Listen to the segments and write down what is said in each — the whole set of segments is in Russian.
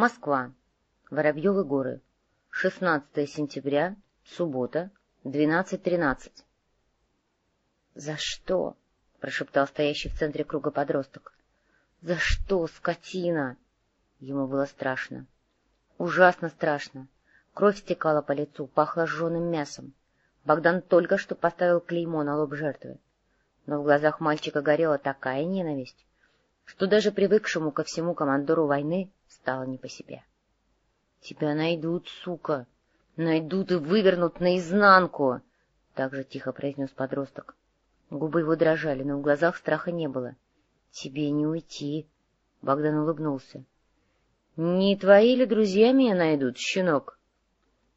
Москва. Воробьевы горы. 16 сентября. Суббота. 12.13. «За что?» — прошептал стоящий в центре круга подросток. «За что, скотина?» Ему было страшно. Ужасно страшно. Кровь стекала по лицу, пахло сжженным мясом. Богдан только что поставил клеймо на лоб жертвы. Но в глазах мальчика горела такая ненависть, что даже привыкшему ко всему командору войны стало не по себе. — Тебя найдут, сука! Найдут и вывернут наизнанку! — так же тихо произнес подросток. Губы его дрожали, но в глазах страха не было. — Тебе не уйти! — Богдан улыбнулся. — Не твои ли друзья меня найдут, щенок?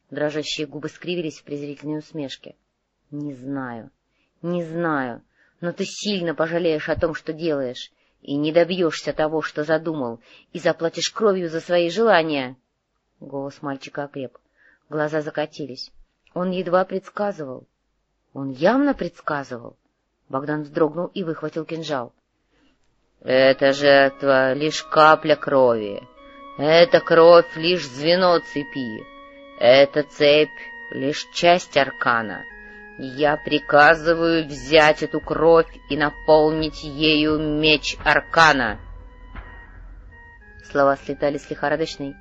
Дрожащие губы скривились в презрительной усмешке. — Не знаю, не знаю, но ты сильно пожалеешь о том, что делаешь, и не добьешься того, что задумал, и заплатишь кровью за свои желания. Голос мальчика окреп. Глаза закатились. Он едва предсказывал. Он явно предсказывал. Богдан вздрогнул и выхватил кинжал. — Это жертва — лишь капля крови. Это кровь — лишь звено цепи. Эта цепь — лишь часть аркана. Я приказываю взять эту кровь и наполнить ею меч аркана. Слова слетали с лихорадочной,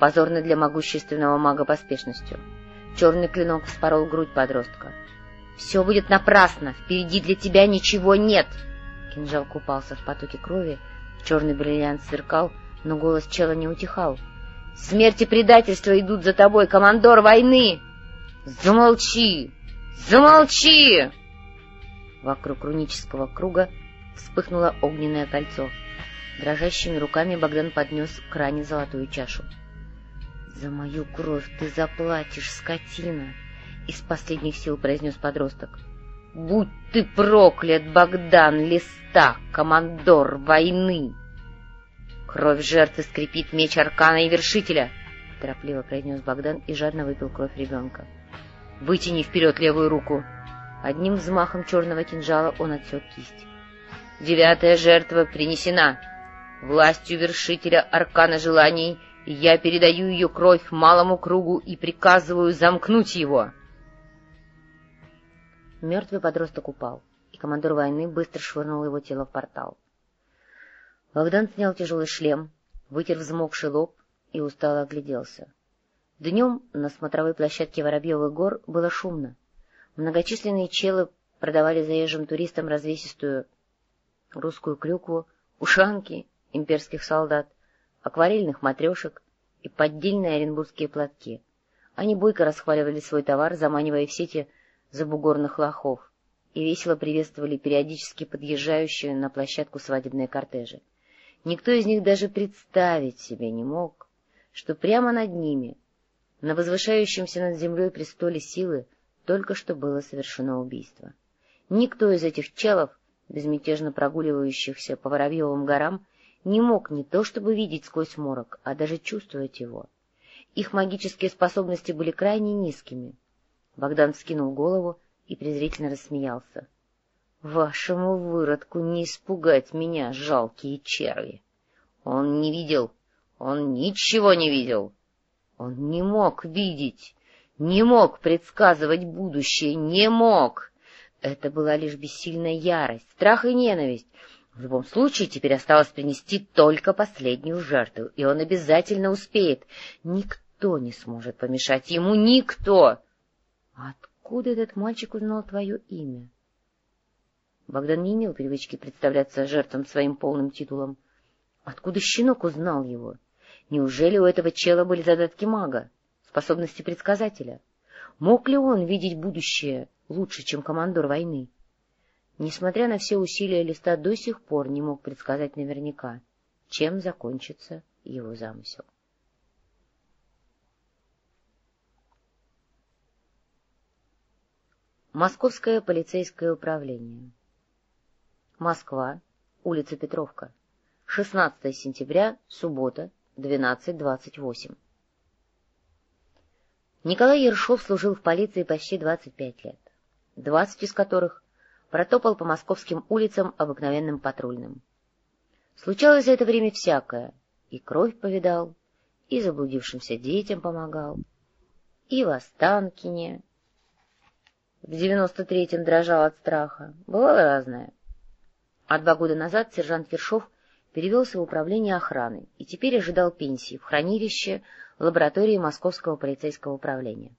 позорной для могущественного мага поспешностью. Черный клинок вспорол грудь подростка. Все будет напрасно, впереди для тебя ничего нет. Кинжал купался в потоке крови, черный бриллиант сверкал, но голос чела не утихал. Смерть и предательство идут за тобой, командор войны! Замолчи! Замолчи! Вокруг рунического круга вспыхнуло огненное кольцо. Дрожащими руками Богдан поднес к ране золотую чашу. — За мою кровь ты заплатишь, скотина! — из последних сил произнес подросток. «Будь ты проклят, Богдан Листа, командор войны!» «Кровь жертвы скрипит меч Аркана и Вершителя!» — торопливо произнес Богдан и жадно выпил кровь ребенка. «Вытяни вперед левую руку!» Одним взмахом черного кинжала он отсек кисть. «Девятая жертва принесена! Властью Вершителя Аркана Желаний я передаю ее кровь малому кругу и приказываю замкнуть его!» Мертвый подросток упал, и командор войны быстро швырнул его тело в портал. Богдан снял тяжелый шлем, вытер взмокший лоб и устало огляделся. Днем на смотровой площадке Воробьевых гор было шумно. Многочисленные челы продавали заезжим туристам развесистую русскую клюкву, ушанки имперских солдат, акварельных матрешек и поддельные оренбургские платки. Они бойко расхваливали свой товар, заманивая в сети забугорных лохов и весело приветствовали периодически подъезжающие на площадку свадебные кортежи. Никто из них даже представить себе не мог, что прямо над ними, на возвышающемся над землей престоле силы, только что было совершено убийство. Никто из этих челов, безмятежно прогуливающихся по Воробьевым горам, не мог не то чтобы видеть сквозь морок, а даже чувствовать его. Их магические способности были крайне низкими — Богдан скинул голову и презрительно рассмеялся. — Вашему выродку не испугать меня, жалкие черви! Он не видел, он ничего не видел. Он не мог видеть, не мог предсказывать будущее, не мог. Это была лишь бессильная ярость, страх и ненависть. В любом случае, теперь осталось принести только последнюю жертву, и он обязательно успеет. Никто не сможет помешать ему, никто! Откуда этот мальчик узнал твое имя? Богдан не имел привычки представляться жертвам своим полным титулом. Откуда щенок узнал его? Неужели у этого чела были задатки мага, способности предсказателя? Мог ли он видеть будущее лучше, чем командор войны? Несмотря на все усилия листа, до сих пор не мог предсказать наверняка, чем закончится его замысел. Московское полицейское управление. Москва, улица Петровка. 16 сентября, суббота, 12.28. Николай Ершов служил в полиции почти 25 лет, 20 из которых протопал по московским улицам обыкновенным патрульным. Случалось за это время всякое, и кровь повидал, и заблудившимся детям помогал, и в Останкине. В девяносто третьем дрожал от страха. Бывало разное. А два года назад сержант Ершов перевелся в управление охраны и теперь ожидал пенсии в хранилище лаборатории Московского полицейского управления.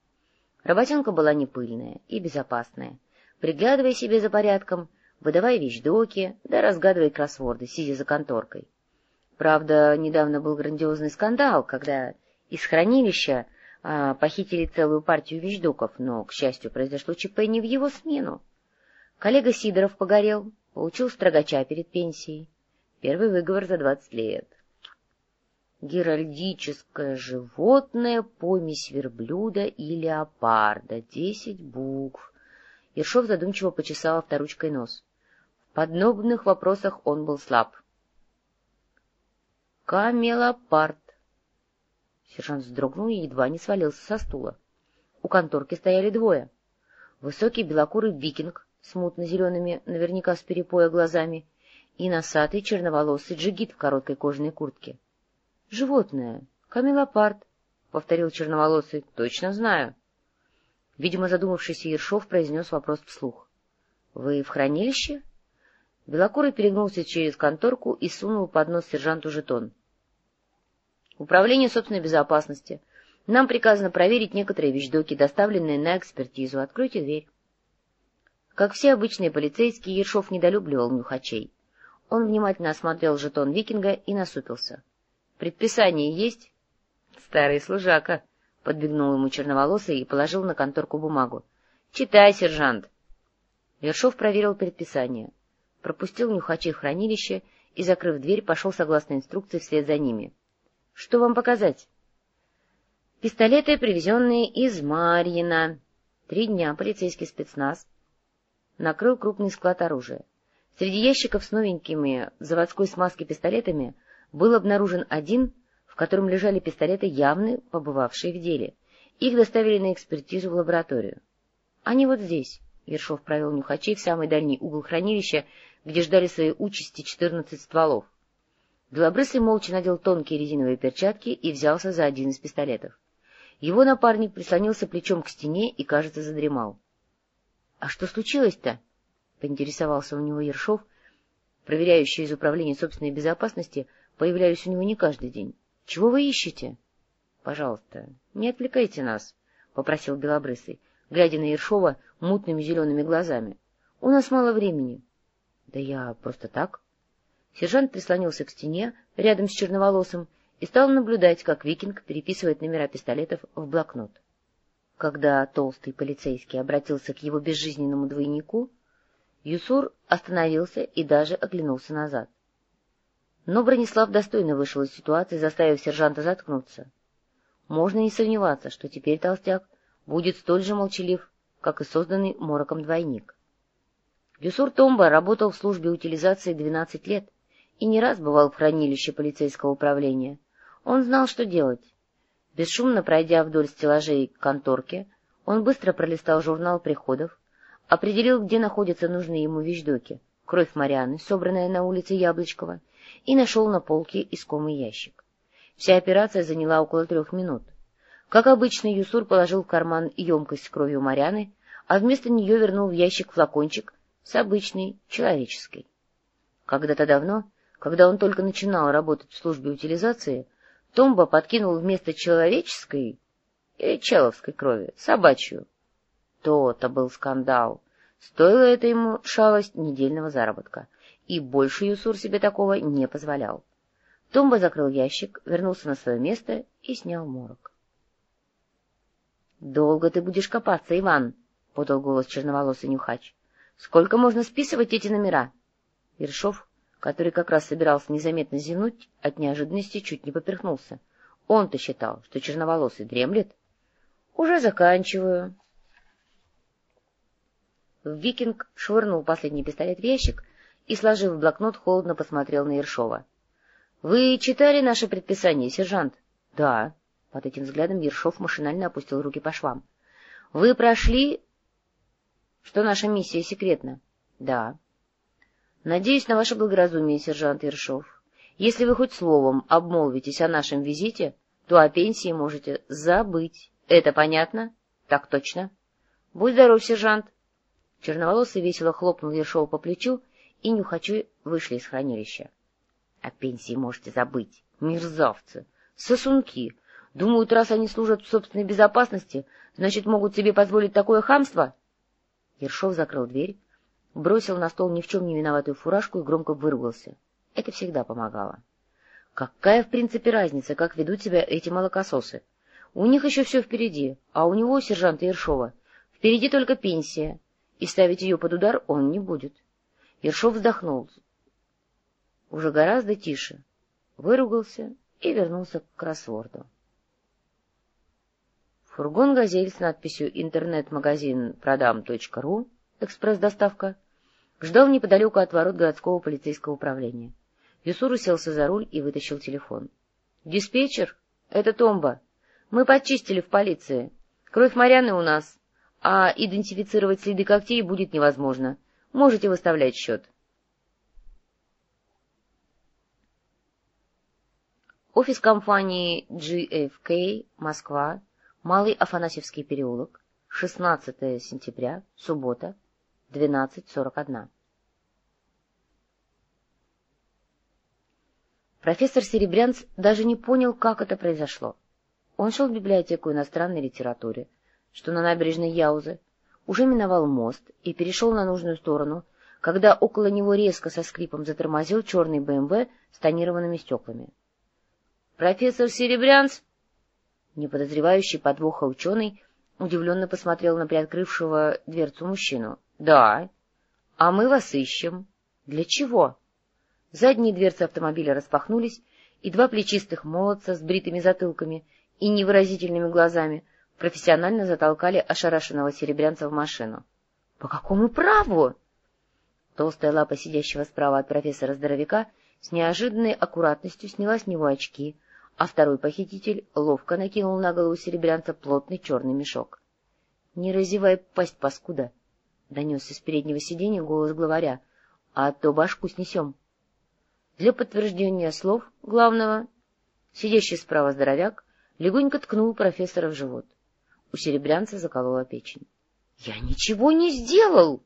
Работенка была не пыльная и безопасная. Приглядывая себе за порядком, выдавая вещдоки, да разгадывая кроссворды, сидя за конторкой. Правда, недавно был грандиозный скандал, когда из хранилища а, похитили целую партию вещдоков, но, к счастью, произошло ЧП не в его смену. Коллега Сидоров погорел, получил строгача перед пенсией. Первый выговор за двадцать лет. Геральдическое животное, помесь верблюда и леопарда, десять букв. Ершов задумчиво почесал авторучкой нос. В подобных вопросах он был слаб. Камелопард. Сержант вздрогнул и едва не свалился со стула. У конторки стояли двое. Высокий белокурый викинг с мутно-зелеными, наверняка с перепоя глазами, и носатый черноволосый джигит в короткой кожаной куртке. — Животное. Камелопард, — повторил черноволосый. — Точно знаю. Видимо, задумавшийся Ершов произнес вопрос вслух. — Вы в хранилище? Белокурый перегнулся через конторку и сунул под нос сержанту жетон. — Управление собственной безопасности. Нам приказано проверить некоторые вещдоки, доставленные на экспертизу. Откройте дверь. Как все обычные полицейские, Ершов недолюбливал нюхачей. Он внимательно осмотрел жетон викинга и насупился. Предписание есть? — Старый служака, — подбегнул ему черноволосый и положил на конторку бумагу. — Читай, сержант. Вершов проверил предписание, пропустил нюхачей в хранилище и, закрыв дверь, пошел согласно инструкции вслед за ними. — Что вам показать? — Пистолеты, привезенные из Марьина. Три дня полицейский спецназ накрыл крупный склад оружия. Среди ящиков с новенькими заводской смазки пистолетами — был обнаружен один, в котором лежали пистолеты, явно побывавшие в деле. Их доставили на экспертизу в лабораторию. Они вот здесь. Ершов провел нюхачей в самый дальний угол хранилища, где ждали своей участи четырнадцать стволов. Белобрысый молча надел тонкие резиновые перчатки и взялся за один из пистолетов. Его напарник прислонился плечом к стене и, кажется, задремал. — А что случилось-то? — поинтересовался у него Ершов, проверяющий из управления собственной безопасности — Появляюсь у него не каждый день. Чего вы ищете? — Пожалуйста, не отвлекайте нас, — попросил Белобрысый, глядя на Ершова мутными зелеными глазами. — У нас мало времени. — Да я просто так. Сержант прислонился к стене рядом с черноволосым и стал наблюдать, как викинг переписывает номера пистолетов в блокнот. Когда толстый полицейский обратился к его безжизненному двойнику, Юсур остановился и даже оглянулся назад. Но Бронислав достойно вышел из ситуации, заставив сержанта заткнуться. Можно не сомневаться, что теперь толстяк будет столь же молчалив, как и созданный Мороком двойник. Юсур Томба работал в службе утилизации 12 лет и не раз бывал в хранилище полицейского управления. Он знал, что делать. Бесшумно пройдя вдоль стеллажей к конторке, он быстро пролистал журнал приходов, определил, где находятся нужные ему вещдоки, кровь Марианы, собранная на улице Яблочкова, и нашел на полке искомый ящик. Вся операция заняла около трех минут. Как обычно, Юсур положил в карман емкость с кровью Маряны, а вместо нее вернул в ящик флакончик с обычной, человеческой. Когда-то давно, когда он только начинал работать в службе утилизации, Томба подкинул вместо человеческой или человской крови собачью. То-то был скандал. Стоило это ему шалость недельного заработка — и больше Юсур себе такого не позволял. Томба закрыл ящик, вернулся на свое место и снял морок. — Долго ты будешь копаться, Иван? — подал голос черноволосый нюхач. — Сколько можно списывать эти номера? Ершов, который как раз собирался незаметно зевнуть, от неожиданности чуть не поперхнулся. Он-то считал, что черноволосый дремлет. — Уже заканчиваю. Викинг швырнул последний пистолет в ящик и, сложив блокнот, холодно посмотрел на Ершова. — Вы читали наше предписание, сержант? — Да. Под этим взглядом Ершов машинально опустил руки по швам. — Вы прошли... — Что наша миссия секретна? — Да. — Надеюсь на ваше благоразумие, сержант Ершов. Если вы хоть словом обмолвитесь о нашем визите, то о пенсии можете забыть. Это понятно? Так точно. Будь здоров, сержант. Черноволосый весело хлопнул Ершова по плечу, и нюхачи вышли из хранилища. О пенсии можете забыть. Мерзавцы! Сосунки! Думают, раз они служат в собственной безопасности, значит, могут себе позволить такое хамство? Ершов закрыл дверь, бросил на стол ни в чем не виноватую фуражку и громко выругался. Это всегда помогало. Какая, в принципе, разница, как ведут себя эти молокососы? У них еще все впереди, а у него, сержанта Ершова, впереди только пенсия, и ставить ее под удар он не будет. Ершов вздохнул. Уже гораздо тише. Выругался и вернулся к кроссворду. Фургон «Газель» с надписью «Интернет-магазин продам.ру» экспресс-доставка ждал неподалеку от ворот городского полицейского управления. Юсур уселся за руль и вытащил телефон. — Диспетчер, это Томба. Мы подчистили в полиции. Кровь Марьяны у нас, а идентифицировать следы когтей будет невозможно. Можете выставлять счет. Офис компании GFK, Москва, Малый Афанасьевский переулок, 16 сентября, суббота, 12.41. Профессор Серебрянц даже не понял, как это произошло. Он шел в библиотеку иностранной литературы, что на набережной Яузы, уже миновал мост и перешел на нужную сторону, когда около него резко со скрипом затормозил черный БМВ с тонированными стеклами. — Профессор Серебрянц! Неподозревающий подвоха ученый удивленно посмотрел на приоткрывшего дверцу мужчину. — Да. — А мы вас ищем. — Для чего? Задние дверцы автомобиля распахнулись, и два плечистых молодца с бритыми затылками и невыразительными глазами профессионально затолкали ошарашенного серебрянца в машину. — По какому праву? Толстая лапа сидящего справа от профессора-здоровяка с неожиданной аккуратностью сняла с него очки, а второй похититель ловко накинул на голову серебрянца плотный черный мешок. — Не разевай пасть, паскуда! — донесся с переднего сиденья голос главаря. — А то башку снесем. Для подтверждения слов главного сидящий справа здоровяк легонько ткнул профессора в живот. У серебрянца заколола печень. — Я ничего не сделал!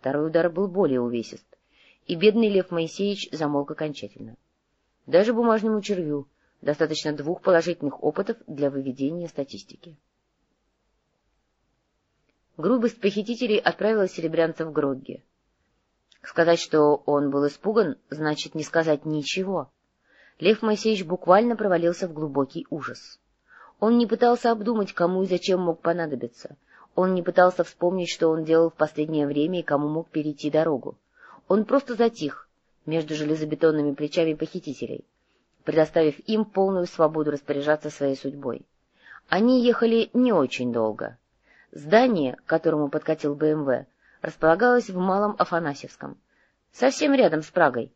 Второй удар был более увесист, и бедный Лев Моисеевич замолк окончательно. Даже бумажному червю достаточно двух положительных опытов для выведения статистики. Грубость похитителей отправила серебрянца в Грогге. Сказать, что он был испуган, значит не сказать ничего. Лев Моисеевич буквально провалился в глубокий ужас. Он не пытался обдумать, кому и зачем мог понадобиться. Он не пытался вспомнить, что он делал в последнее время и кому мог перейти дорогу. Он просто затих между железобетонными плечами похитителей, предоставив им полную свободу распоряжаться своей судьбой. Они ехали не очень долго. Здание, к которому подкатил БМВ, располагалась в Малом Афанасьевском, совсем рядом с Прагой.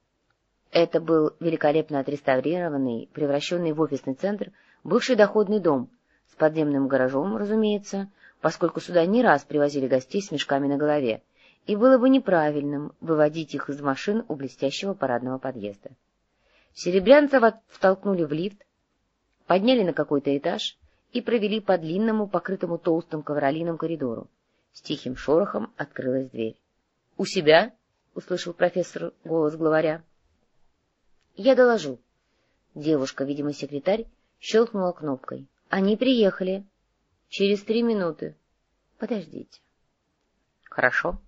Это был великолепно отреставрированный, превращенный в офисный центр, бывший доходный дом, с подземным гаражом, разумеется, поскольку сюда не раз привозили гостей с мешками на голове, и было бы неправильным выводить их из машин у блестящего парадного подъезда. Серебрянцев втолкнули в лифт, подняли на какой-то этаж и провели по длинному, покрытому толстым ковролином коридору. С тихим шорохом открылась дверь. — У себя? — услышал профессор голос главаря. — Я доложу. Девушка, видимо, секретарь, щелкнула кнопкой. — Они приехали. — Через три минуты. — Подождите. — Хорошо.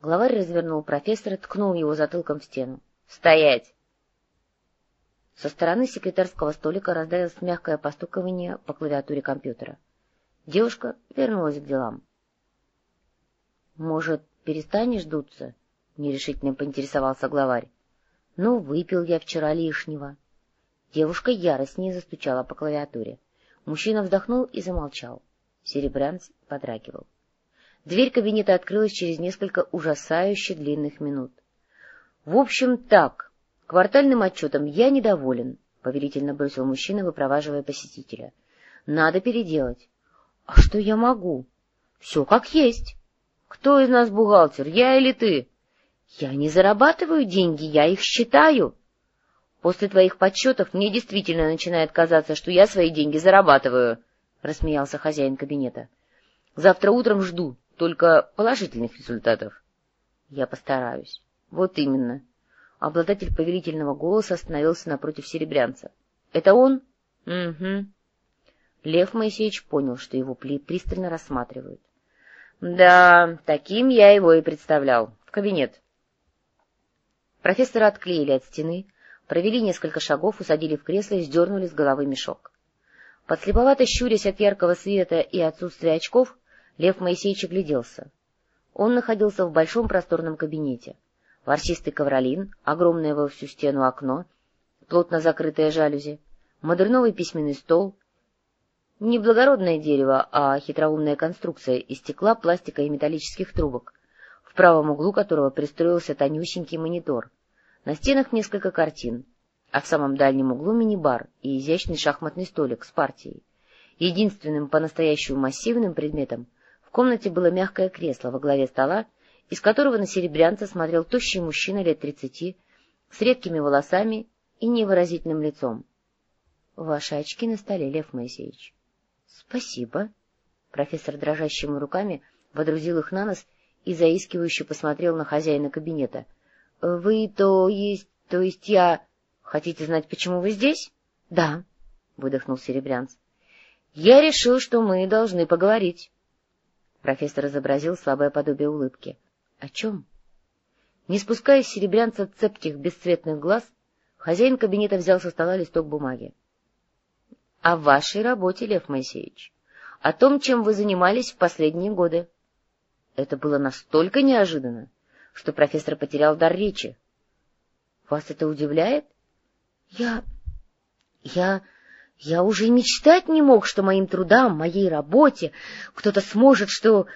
Главарь развернул профессора, ткнул его затылком в стену. — Стоять! Со стороны секретарского столика раздалось мягкое постукование по клавиатуре компьютера. Девушка вернулась к делам. — Может, перестанешь дуться? — нерешительно поинтересовался главарь. — Ну, выпил я вчера лишнего. Девушка яростнее застучала по клавиатуре. Мужчина вздохнул и замолчал. Серебрянц подрагивал. Дверь кабинета открылась через несколько ужасающе длинных минут. — В общем, так. Квартальным отчетом я недоволен, — повелительно бросил мужчина, выпроваживая посетителя. — Надо переделать. — А что я могу? — Все как есть. Кто из нас бухгалтер, я или ты? Я не зарабатываю деньги, я их считаю. После твоих подсчетов мне действительно начинает казаться, что я свои деньги зарабатываю, — рассмеялся хозяин кабинета. — Завтра утром жду, только положительных результатов. — Я постараюсь. — Вот именно. Обладатель повелительного голоса остановился напротив серебрянца. — Это он? — Угу. Лев Моисеевич понял, что его пристально рассматривают. — Да, таким я его и представлял. В кабинет. Профессора отклеили от стены, провели несколько шагов, усадили в кресло и сдернули с головы мешок. Подслеповато щурясь от яркого света и отсутствия очков, Лев Моисеевич огляделся. Он находился в большом просторном кабинете. Ворсистый ковролин, огромное во всю стену окно, плотно закрытое жалюзи, модерновый письменный стол, не благородное дерево, а хитроумная конструкция из стекла, пластика и металлических трубок, в правом углу которого пристроился тонюсенький монитор — на стенах несколько картин, а в самом дальнем углу мини-бар и изящный шахматный столик с партией. Единственным по-настоящему массивным предметом в комнате было мягкое кресло во главе стола, из которого на серебрянца смотрел тощий мужчина лет тридцати, с редкими волосами и невыразительным лицом. — Ваши очки на столе, Лев Моисеевич. — Спасибо. Профессор дрожащими руками водрузил их на нос и заискивающе посмотрел на хозяина кабинета —— Вы, то есть, то есть я... Хотите знать, почему вы здесь? — Да, — выдохнул Серебрянц. — Я решил, что мы должны поговорить. Профессор изобразил слабое подобие улыбки. — О чем? Не спуская с Серебрянца цепких бесцветных глаз, хозяин кабинета взял со стола листок бумаги. — О вашей работе, Лев Моисеевич. О том, чем вы занимались в последние годы. Это было настолько неожиданно, что профессор потерял дар речи. — Вас это удивляет? — Я... я... я уже и мечтать не мог, что моим трудам, моей работе кто-то сможет, что...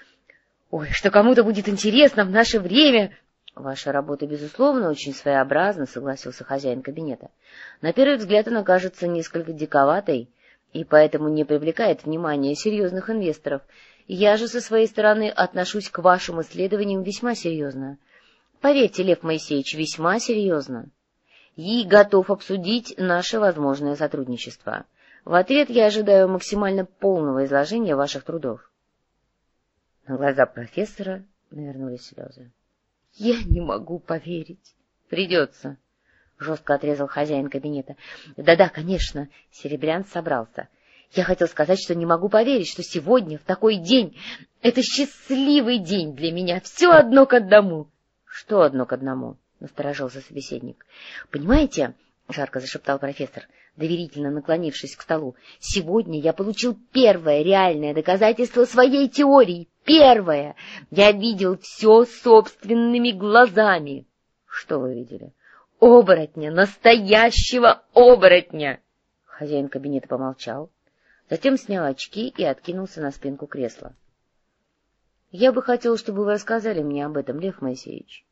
Ой, что кому-то будет интересно в наше время... — Ваша работа, безусловно, очень своеобразна, — согласился хозяин кабинета. На первый взгляд она кажется несколько диковатой и поэтому не привлекает внимания серьезных инвесторов. Я же со своей стороны отношусь к вашим исследованиям весьма серьезно. Поверьте, Лев Моисеевич, весьма серьезно. И готов обсудить наше возможное сотрудничество. В ответ я ожидаю максимально полного изложения ваших трудов. На глаза профессора навернулись слезы. — Я не могу поверить. — Придется, — жестко отрезал хозяин кабинета. Да — Да-да, конечно, Серебрян собрался. Я хотел сказать, что не могу поверить, что сегодня, в такой день, это счастливый день для меня, все одно к одному. Что одно к одному? — насторожился собеседник. — Понимаете, — жарко зашептал профессор, доверительно наклонившись к столу, — сегодня я получил первое реальное доказательство своей теории. Первое! Я видел все собственными глазами. — Что вы видели? — Оборотня! Настоящего оборотня! Хозяин кабинета помолчал, затем снял очки и откинулся на спинку кресла. — Я бы хотел, чтобы вы рассказали мне об этом, Лев Моисеевич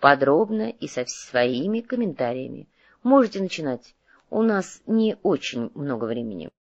подробно и со своими комментариями. Можете начинать. У нас не очень много времени.